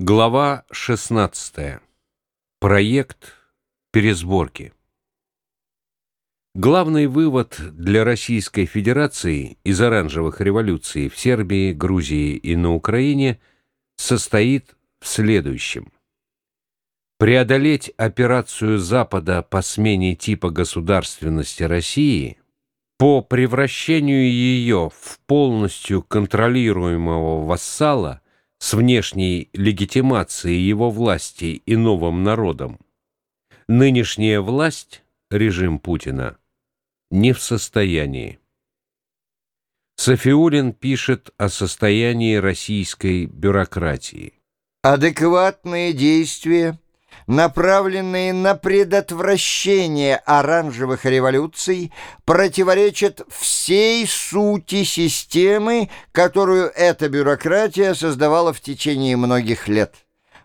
Глава 16. Проект пересборки. Главный вывод для Российской Федерации из оранжевых революций в Сербии, Грузии и на Украине состоит в следующем. Преодолеть операцию Запада по смене типа государственности России по превращению ее в полностью контролируемого вассала – с внешней легитимацией его власти и новым народом, нынешняя власть, режим Путина, не в состоянии. Софиулин пишет о состоянии российской бюрократии. Адекватные действия направленные на предотвращение оранжевых революций, противоречат всей сути системы, которую эта бюрократия создавала в течение многих лет.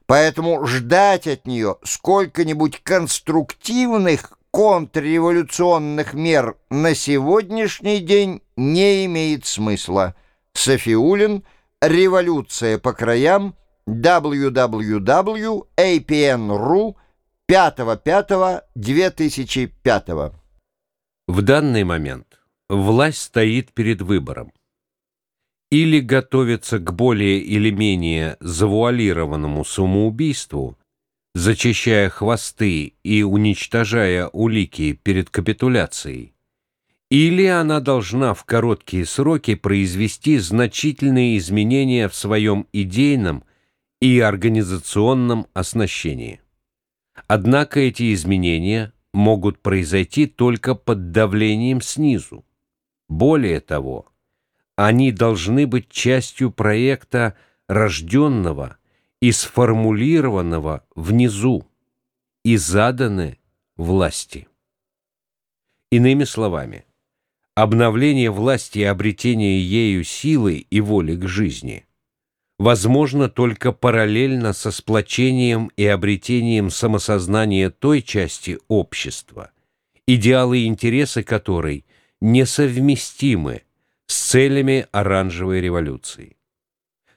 Поэтому ждать от нее сколько-нибудь конструктивных контрреволюционных мер на сегодняшний день не имеет смысла. Софиулин «Революция по краям» www.apn.ru 5.5.2005 В данный момент власть стоит перед выбором. Или готовится к более или менее завуалированному самоубийству, зачищая хвосты и уничтожая улики перед капитуляцией, или она должна в короткие сроки произвести значительные изменения в своем идейном и организационном оснащении. Однако эти изменения могут произойти только под давлением снизу. Более того, они должны быть частью проекта, рожденного и сформулированного внизу и заданы власти. Иными словами, обновление власти и обретение ею силы и воли к жизни – возможно только параллельно со сплочением и обретением самосознания той части общества, идеалы и интересы которой несовместимы с целями оранжевой революции.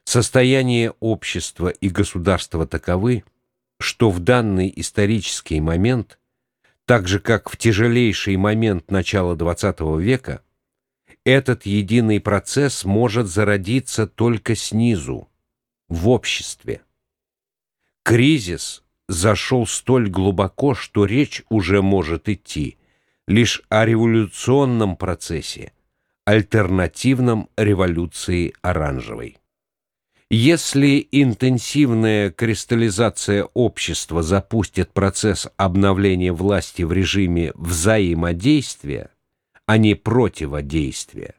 Состояние общества и государства таковы, что в данный исторический момент, так же как в тяжелейший момент начала XX века, этот единый процесс может зародиться только снизу, в обществе. Кризис зашел столь глубоко, что речь уже может идти лишь о революционном процессе, альтернативном революции оранжевой. Если интенсивная кристаллизация общества запустит процесс обновления власти в режиме взаимодействия, а не противодействия,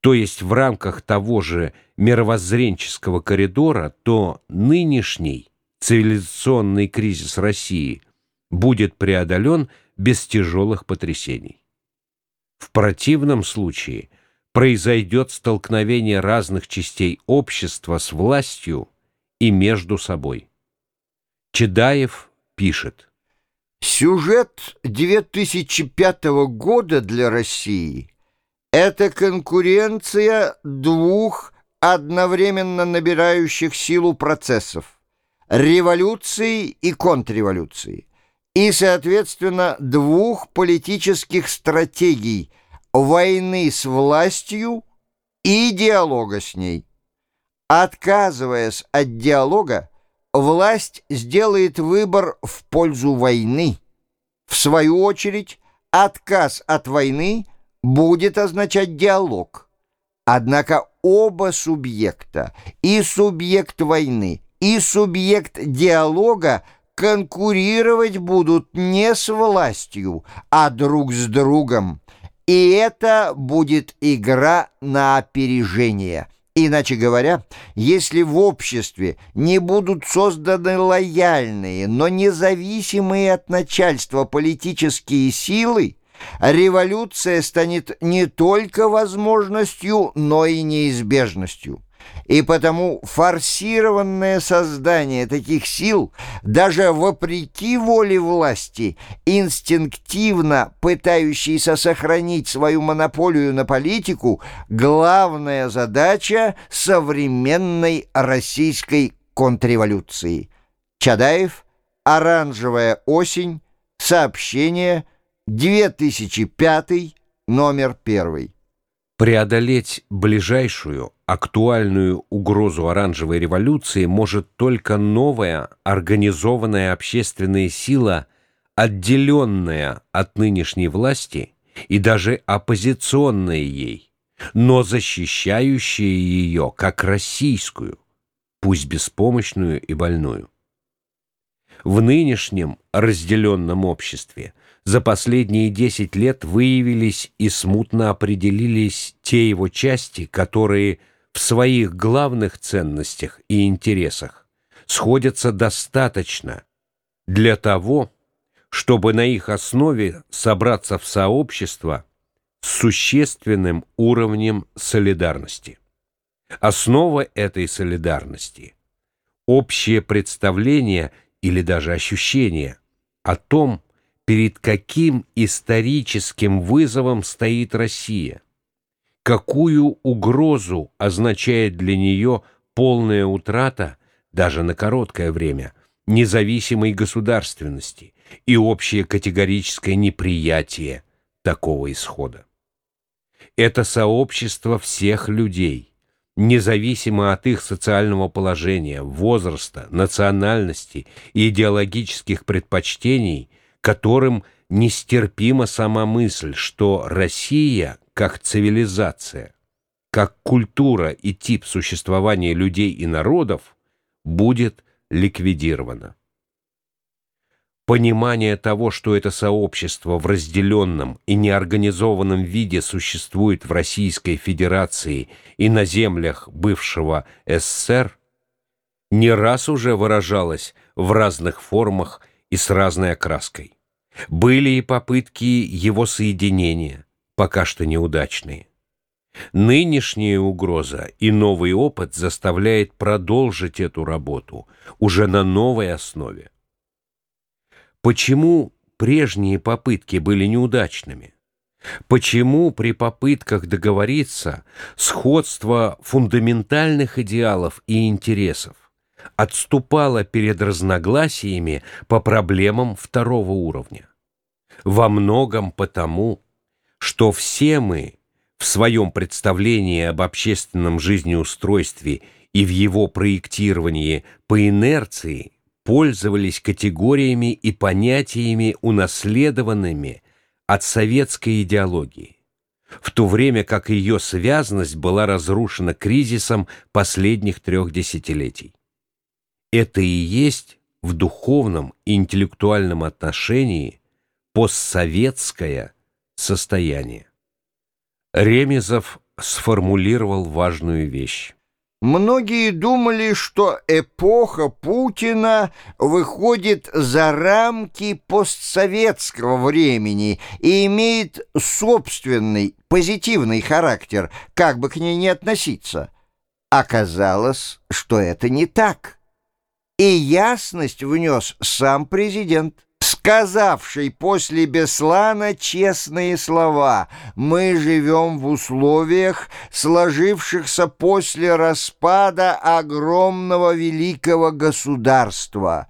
то есть в рамках того же мировоззренческого коридора, то нынешний цивилизационный кризис России будет преодолен без тяжелых потрясений. В противном случае произойдет столкновение разных частей общества с властью и между собой. Чедаев пишет. Сюжет 2005 года для России – это конкуренция двух одновременно набирающих силу процессов – революции и контрреволюции, и, соответственно, двух политических стратегий – войны с властью и диалога с ней. Отказываясь от диалога, власть сделает выбор в пользу войны. В свою очередь, отказ от войны будет означать диалог. Однако оба субъекта, и субъект войны, и субъект диалога конкурировать будут не с властью, а друг с другом. И это будет игра на опережение – Иначе говоря, если в обществе не будут созданы лояльные, но независимые от начальства политические силы, революция станет не только возможностью, но и неизбежностью. И потому форсированное создание таких сил, даже вопреки воле власти, инстинктивно пытающейся сохранить свою монополию на политику, главная задача современной российской контрреволюции. Чадаев, «Оранжевая осень», сообщение, 2005, номер 1. Преодолеть ближайшую актуальную угрозу оранжевой революции может только новая организованная общественная сила, отделенная от нынешней власти и даже оппозиционная ей, но защищающая ее как российскую, пусть беспомощную и больную. В нынешнем разделенном обществе за последние 10 лет выявились и смутно определились те его части, которые в своих главных ценностях и интересах сходятся достаточно для того, чтобы на их основе собраться в сообщество с существенным уровнем солидарности. Основа этой солидарности – общее представление или даже ощущение о том, перед каким историческим вызовом стоит Россия, какую угрозу означает для нее полная утрата, даже на короткое время, независимой государственности и общее категорическое неприятие такого исхода. Это сообщество всех людей, независимо от их социального положения, возраста, национальности и идеологических предпочтений, которым нестерпима сама мысль, что Россия, как цивилизация, как культура и тип существования людей и народов, будет ликвидирована. Понимание того, что это сообщество в разделенном и неорганизованном виде существует в Российской Федерации и на землях бывшего СССР, не раз уже выражалось в разных формах и с разной окраской. Были и попытки его соединения, пока что неудачные. Нынешняя угроза и новый опыт заставляет продолжить эту работу уже на новой основе. Почему прежние попытки были неудачными? Почему при попытках договориться сходство фундаментальных идеалов и интересов отступало перед разногласиями по проблемам второго уровня? Во многом потому, что все мы в своем представлении об общественном жизнеустройстве и в его проектировании по инерции пользовались категориями и понятиями, унаследованными от советской идеологии, в то время как ее связность была разрушена кризисом последних трех десятилетий. Это и есть в духовном и интеллектуальном отношении постсоветское состояние. Ремезов сформулировал важную вещь. Многие думали, что эпоха Путина выходит за рамки постсоветского времени и имеет собственный позитивный характер, как бы к ней ни относиться. Оказалось, что это не так. И ясность внес сам президент сказавший после Беслана честные слова «Мы живем в условиях, сложившихся после распада огромного великого государства».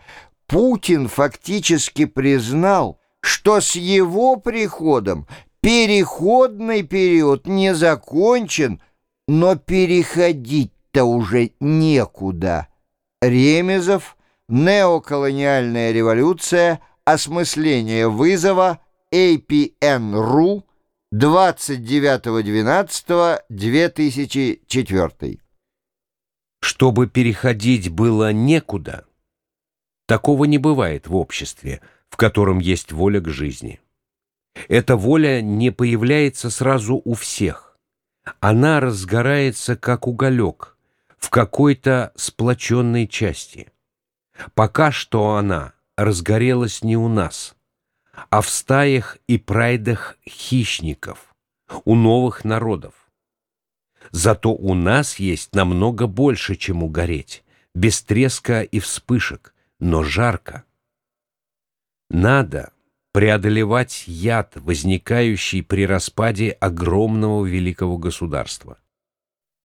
Путин фактически признал, что с его приходом переходный период не закончен, но переходить-то уже некуда. Ремезов, неоколониальная революция – осмысление вызова APN.ru 29.12.2004. Чтобы переходить было некуда, такого не бывает в обществе, в котором есть воля к жизни. Эта воля не появляется сразу у всех. Она разгорается, как уголек, в какой-то сплоченной части. Пока что она — разгорелась не у нас, а в стаях и прайдах хищников, у новых народов. Зато у нас есть намного больше, чем угореть, без треска и вспышек, но жарко. Надо преодолевать яд, возникающий при распаде огромного великого государства.